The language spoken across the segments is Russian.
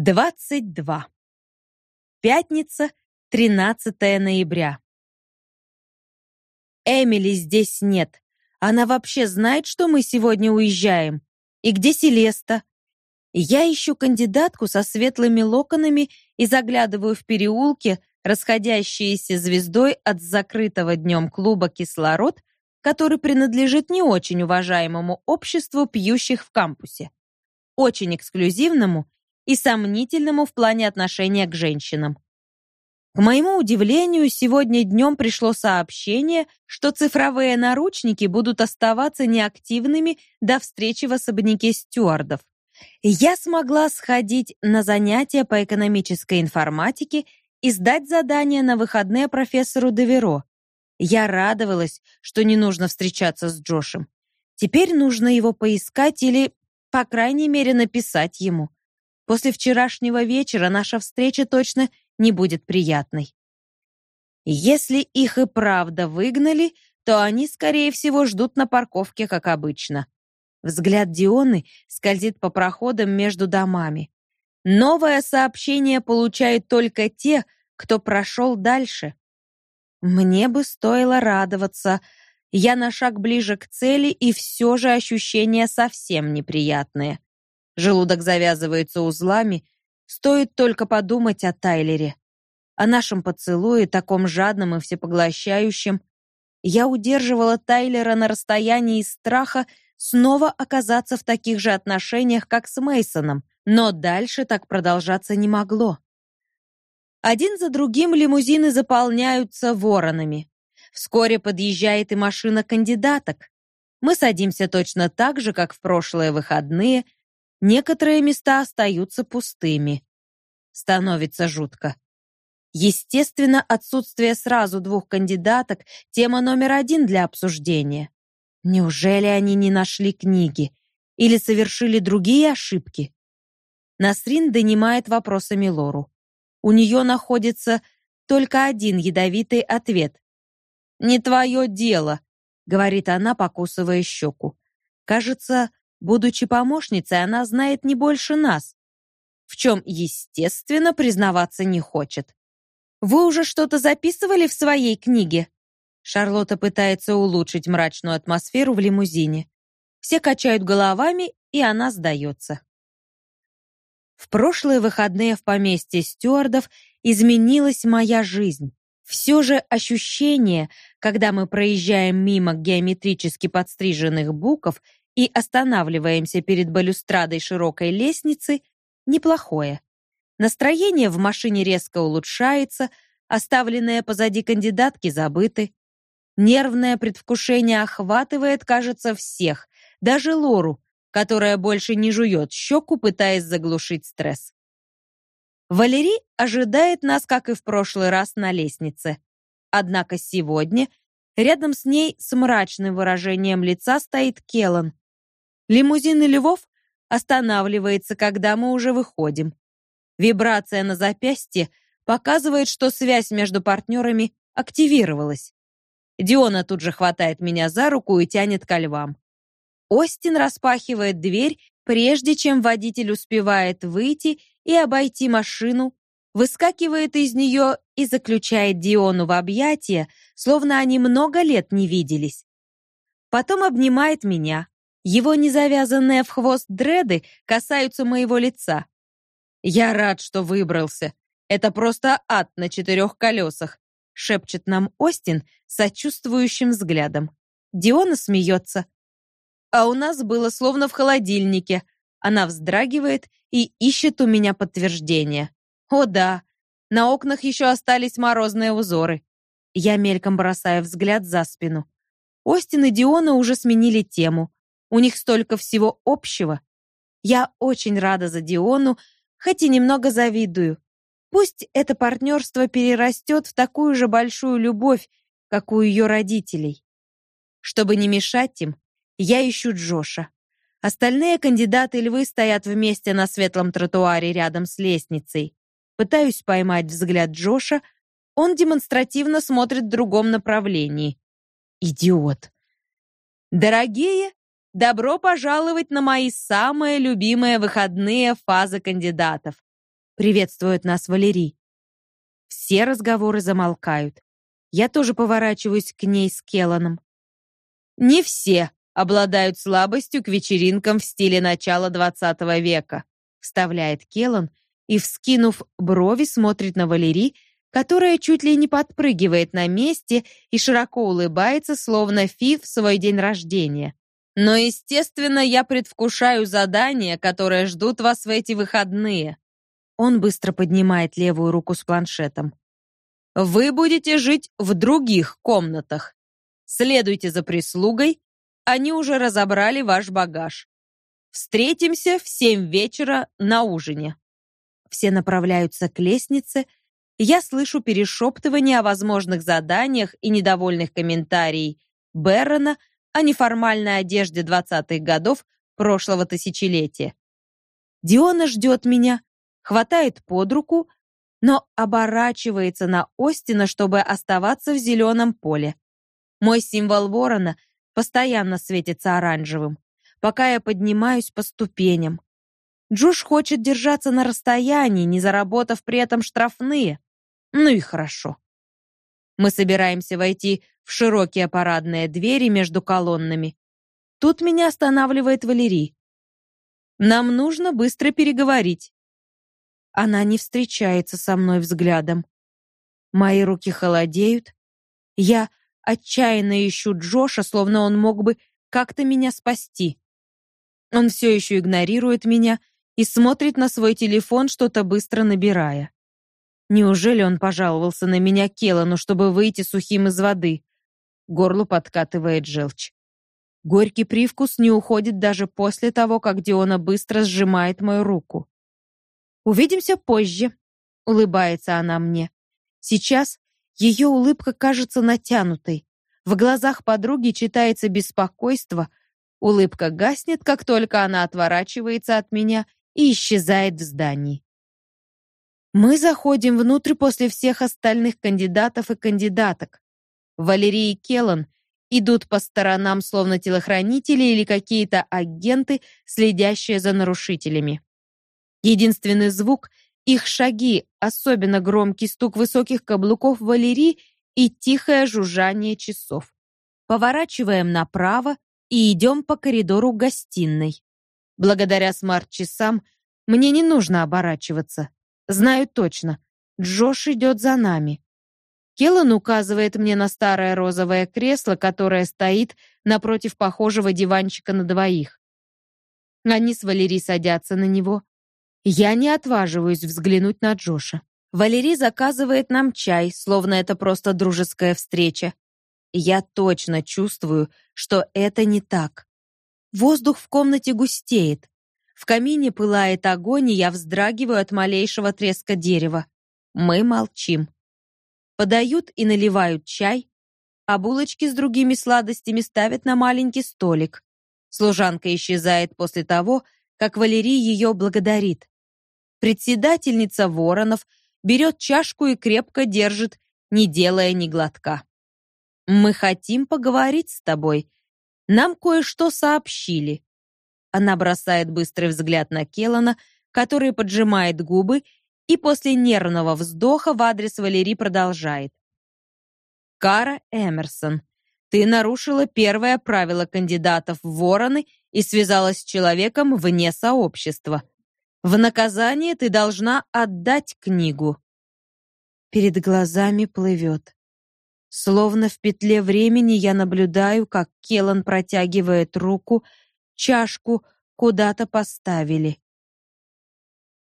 22. Пятница, 13 ноября. Эмили здесь нет. Она вообще знает, что мы сегодня уезжаем? И где Селеста? Я ищу кандидатку со светлыми локонами и заглядываю в переулки, расходящиеся звездой от закрытого днем клуба «Кислород», который принадлежит не очень уважаемому обществу пьющих в кампусе. Очень эксклюзивному и сомнительному в плане отношения к женщинам. К моему удивлению, сегодня днем пришло сообщение, что цифровые наручники будут оставаться неактивными до встречи в особняке стюардов. Я смогла сходить на занятия по экономической информатике и сдать задание на выходные профессору Деверо. Я радовалась, что не нужно встречаться с Джошем. Теперь нужно его поискать или, по крайней мере, написать ему. После вчерашнего вечера наша встреча точно не будет приятной. Если их и правда выгнали, то они, скорее всего, ждут на парковке, как обычно. Взгляд Дионы скользит по проходам между домами. Новое сообщение получают только те, кто прошел дальше. Мне бы стоило радоваться. Я на шаг ближе к цели, и все же ощущения совсем неприятные. Желудок завязывается узлами, стоит только подумать о Тайлере. О нашем поцелуе, таком жадном и всепоглощающем. Я удерживала Тайлера на расстоянии из страха снова оказаться в таких же отношениях, как с Мейсоном, но дальше так продолжаться не могло. Один за другим лимузины заполняются воронами. Вскоре подъезжает и машина кандидаток. Мы садимся точно так же, как в прошлые выходные — Некоторые места остаются пустыми. Становится жутко. Естественно, отсутствие сразу двух кандидаток — тема номер один для обсуждения. Неужели они не нашли книги? Или совершили другие ошибки? Насрин донимает вопросами Лору. У нее находится только один ядовитый ответ. «Не твое дело», — говорит она, покусывая щеку. Кажется, Будучи помощницей, она знает не больше нас, в чем, естественно, признаваться не хочет. «Вы уже что-то записывали в своей книге?» Шарлотта пытается улучшить мрачную атмосферу в лимузине. Все качают головами, и она сдается. В прошлые выходные в поместье стюардов изменилась моя жизнь. Все же ощущение, когда мы проезжаем мимо геометрически подстриженных букв и останавливаемся перед балюстрадой широкой лестницы, неплохое. Настроение в машине резко улучшается, оставленные позади кандидатки забыты. Нервное предвкушение охватывает, кажется, всех, даже Лору, которая больше не жует щеку, пытаясь заглушить стресс. Валерий ожидает нас, как и в прошлый раз, на лестнице. Однако сегодня рядом с ней с мрачным выражением лица стоит Келан, Лимузин Львов останавливается, когда мы уже выходим. Вибрация на запястье показывает, что связь между партнерами активировалась. Диона тут же хватает меня за руку и тянет ко львам. Остин распахивает дверь, прежде чем водитель успевает выйти и обойти машину, выскакивает из нее и заключает Диону в объятия, словно они много лет не виделись. Потом обнимает меня. Его незавязанные в хвост дреды касаются моего лица. «Я рад, что выбрался. Это просто ад на четырех колесах», шепчет нам Остин сочувствующим взглядом. Диона смеется. «А у нас было словно в холодильнике». Она вздрагивает и ищет у меня подтверждение. «О да, на окнах еще остались морозные узоры». Я мельком бросаю взгляд за спину. Остин и Диона уже сменили тему. У них столько всего общего. Я очень рада за Диону, хоть и немного завидую. Пусть это партнерство перерастет в такую же большую любовь, как у ее родителей. Чтобы не мешать им, я ищу Джоша. Остальные кандидаты львы стоят вместе на светлом тротуаре рядом с лестницей. Пытаюсь поймать взгляд Джоша, он демонстративно смотрит в другом направлении. Идиот. Дорогие Добро пожаловать на мои самые любимые выходные фазы кандидатов. приветствует нас Валерий. Все разговоры замолкают. Я тоже поворачиваюсь к ней с Келаном. Не все обладают слабостью к вечеринкам в стиле начала XX века, вставляет Келан и, вскинув брови, смотрит на Валерий, которая чуть ли не подпрыгивает на месте и широко улыбается, словно Фи в свой день рождения. Но, естественно, я предвкушаю задания, которые ждут вас в эти выходные. Он быстро поднимает левую руку с планшетом. Вы будете жить в других комнатах. Следуйте за прислугой, они уже разобрали ваш багаж. Встретимся в семь вечера на ужине. Все направляются к лестнице, я слышу перешептывание о возможных заданиях и недовольных комментариев Беррона о неформальной одежде 20-х годов прошлого тысячелетия. Диона ждет меня, хватает под руку, но оборачивается на Остина, чтобы оставаться в зеленом поле. Мой символ ворона постоянно светится оранжевым, пока я поднимаюсь по ступеням. Джош хочет держаться на расстоянии, не заработав при этом штрафные. Ну и хорошо. Мы собираемся войти в широкие парадные двери между колоннами. Тут меня останавливает Валерий. Нам нужно быстро переговорить. Она не встречается со мной взглядом. Мои руки холодеют. Я отчаянно ищу Джоша, словно он мог бы как-то меня спасти. Он все еще игнорирует меня и смотрит на свой телефон, что-то быстро набирая. Неужели он пожаловался на меня Келану, чтобы выйти сухим из воды? Горло подкатывает желчь. Горький привкус не уходит даже после того, как Диона быстро сжимает мою руку. Увидимся позже, улыбается она мне. Сейчас ее улыбка кажется натянутой. В глазах подруги читается беспокойство. Улыбка гаснет, как только она отворачивается от меня и исчезает в здании. Мы заходим внутрь после всех остальных кандидатов и кандидаток. Валерий и Келлан идут по сторонам, словно телохранители или какие-то агенты, следящие за нарушителями. Единственный звук — их шаги, особенно громкий стук высоких каблуков Валерии и тихое жужжание часов. Поворачиваем направо и идем по коридору гостиной. Благодаря смарт-часам мне не нужно оборачиваться. Знаю точно, Джош идет за нами. Келлан указывает мне на старое розовое кресло, которое стоит напротив похожего диванчика на двоих. Они с Валерией садятся на него. Я не отваживаюсь взглянуть на Джоша. Валерий заказывает нам чай, словно это просто дружеская встреча. Я точно чувствую, что это не так. Воздух в комнате густеет. В камине пылает огонь, и я вздрагиваю от малейшего треска дерева. Мы молчим. Подают и наливают чай, а булочки с другими сладостями ставят на маленький столик. Служанка исчезает после того, как Валерий ее благодарит. Председательница Воронов берет чашку и крепко держит, не делая ни глотка. «Мы хотим поговорить с тобой. Нам кое-что сообщили. Она бросает быстрый взгляд на Келлана, который поджимает губы и после нервного вздоха в адрес Валерии продолжает. Кара Эмерсон, ты нарушила первое правило кандидатов в вороны и связалась с человеком вне сообщества. В наказание ты должна отдать книгу. Перед глазами плывет. Словно в петле времени я наблюдаю, как Келан протягивает руку чашку куда-то поставили.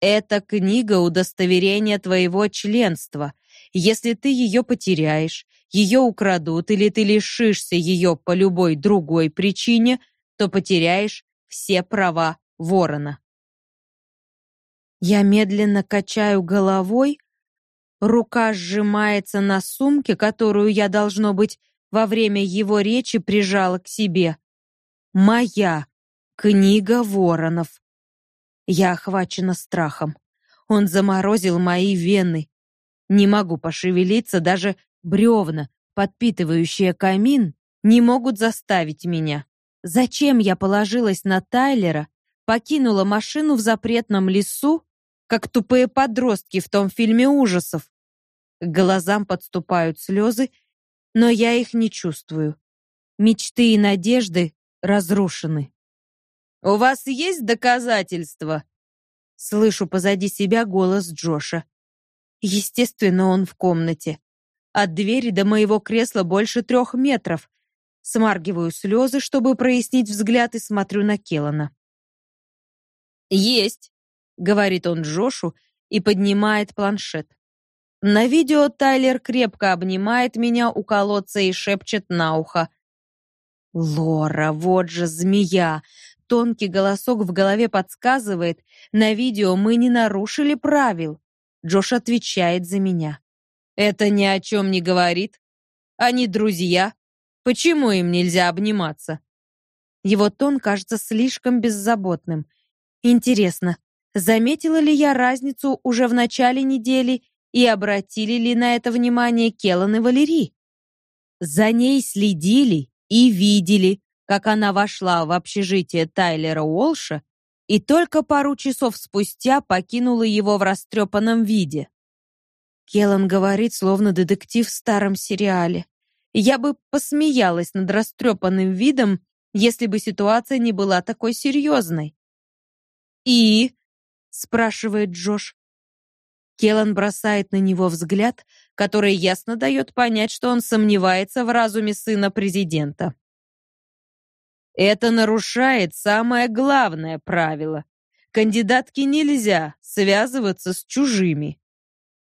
Это книга удостоверения твоего членства. Если ты ее потеряешь, ее украдут или ты лишишься ее по любой другой причине, то потеряешь все права ворона. Я медленно качаю головой, рука сжимается на сумке, которую я должно быть во время его речи прижала к себе. Моя Книга воронов. Я охвачена страхом. Он заморозил мои вены. Не могу пошевелиться, даже бревна, подпитывающие камин, не могут заставить меня. Зачем я положилась на Тайлера, покинула машину в запретном лесу, как тупые подростки в том фильме ужасов. К глазам подступают слезы, но я их не чувствую. Мечты и надежды разрушены. «У вас есть доказательства?» Слышу позади себя голос Джоша. Естественно, он в комнате. От двери до моего кресла больше трех метров. Смаргиваю слезы, чтобы прояснить взгляд, и смотрю на Келлана. «Есть», — говорит он Джошу и поднимает планшет. На видео Тайлер крепко обнимает меня у колодца и шепчет на ухо. «Лора, вот же змея! Тонкий голосок в голове подсказывает, на видео мы не нарушили правил. Джош отвечает за меня. Это ни о чем не говорит. Они друзья. Почему им нельзя обниматься? Его тон кажется слишком беззаботным. Интересно, заметила ли я разницу уже в начале недели и обратили ли на это внимание Келлан и Валерий? За ней следили и видели, как она вошла в общежитие Тайлера Уолша и только пару часов спустя покинула его в растрепанном виде. Келлан говорит, словно детектив в старом сериале. Я бы посмеялась над растрепанным видом, если бы ситуация не была такой серьезной. «И?» — спрашивает Джош. Келлан бросает на него взгляд, который ясно дает понять, что он сомневается в разуме сына президента. Это нарушает самое главное правило. Кандидатке нельзя связываться с чужими.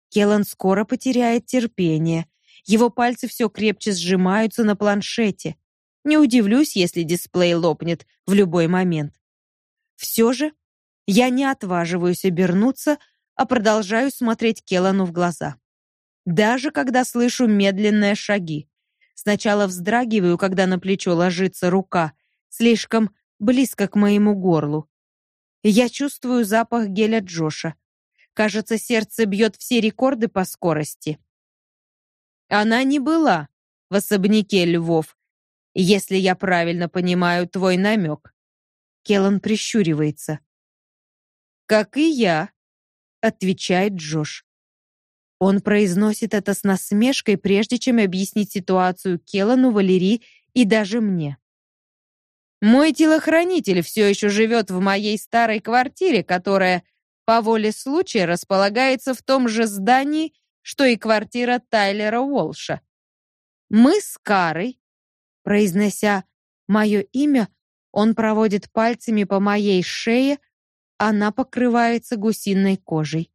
Келлан скоро потеряет терпение. Его пальцы все крепче сжимаются на планшете. Не удивлюсь, если дисплей лопнет в любой момент. Все же я не отваживаюсь обернуться, а продолжаю смотреть Келлану в глаза. Даже когда слышу медленные шаги. Сначала вздрагиваю, когда на плечо ложится рука, слишком близко к моему горлу. Я чувствую запах геля Джоша. Кажется, сердце бьет все рекорды по скорости. Она не была в особняке львов, если я правильно понимаю твой намек. Келлан прищуривается. «Как и я», — отвечает Джош. Он произносит это с насмешкой, прежде чем объяснить ситуацию Келлану, Валерии и даже мне. Мой телохранитель все еще живет в моей старой квартире, которая по воле случая располагается в том же здании, что и квартира Тайлера Уолша. Мы с Карой, произнося мое имя, он проводит пальцами по моей шее, она покрывается гусиной кожей.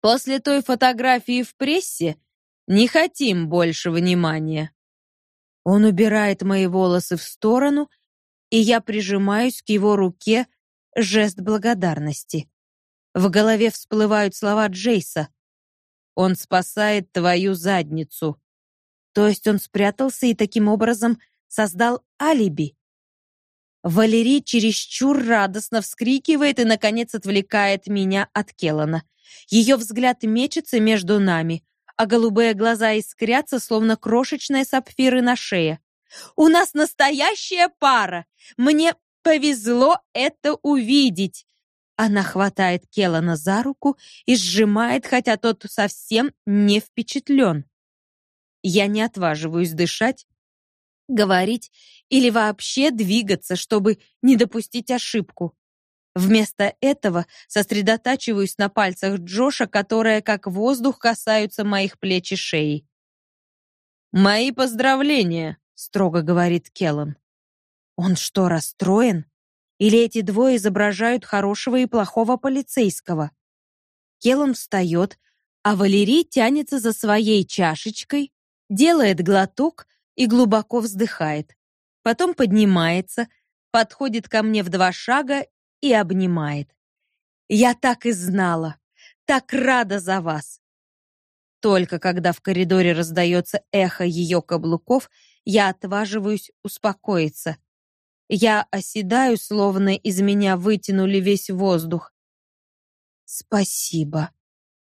После той фотографии в прессе не хотим больше внимания. Он убирает мои волосы в сторону, и я прижимаюсь к его руке, жест благодарности. В голове всплывают слова Джейса. Он спасает твою задницу. То есть он спрятался и таким образом создал алиби. Валерий чересчур радостно вскрикивает и, наконец, отвлекает меня от Келлана. Ее взгляд мечется между нами а голубые глаза искрятся, словно крошечные сапфиры на шее. «У нас настоящая пара! Мне повезло это увидеть!» Она хватает Келлана за руку и сжимает, хотя тот совсем не впечатлен. Я не отваживаюсь дышать, говорить или вообще двигаться, чтобы не допустить ошибку. Вместо этого сосредотачиваюсь на пальцах Джоша, которые как воздух касаются моих плеч и шеи. «Мои поздравления», — строго говорит Келлан. Он что, расстроен? Или эти двое изображают хорошего и плохого полицейского? Келлан встает, а Валерий тянется за своей чашечкой, делает глоток и глубоко вздыхает. Потом поднимается, подходит ко мне в два шага и обнимает. Я так и знала, так рада за вас. Только когда в коридоре раздается эхо ее каблуков, я отваживаюсь успокоиться. Я оседаю, словно из меня вытянули весь воздух. Спасибо.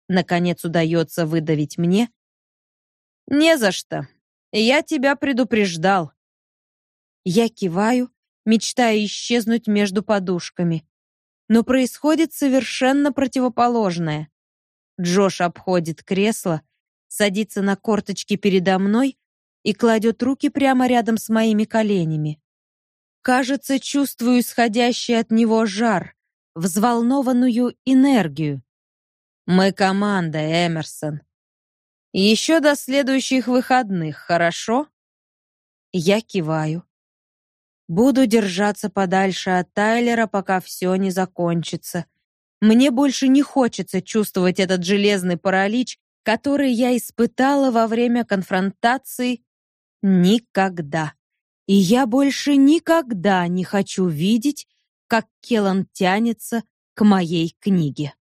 Наконец удается выдавить мне. Не за что. Я тебя предупреждал. Я киваю мечтая исчезнуть между подушками. но происходит совершенно противоположное. Джош обходит кресло, садится на корточки передо мной и кладет руки прямо рядом с моими коленями. Кажется, чувствую исходящий от него жар, взволнованную энергию. Мы команда, Эмерсон. Еще до следующих выходных, хорошо? Я киваю. Буду держаться подальше от Тайлера, пока все не закончится. Мне больше не хочется чувствовать этот железный паралич, который я испытала во время конфронтации никогда. И я больше никогда не хочу видеть, как Келан тянется к моей книге.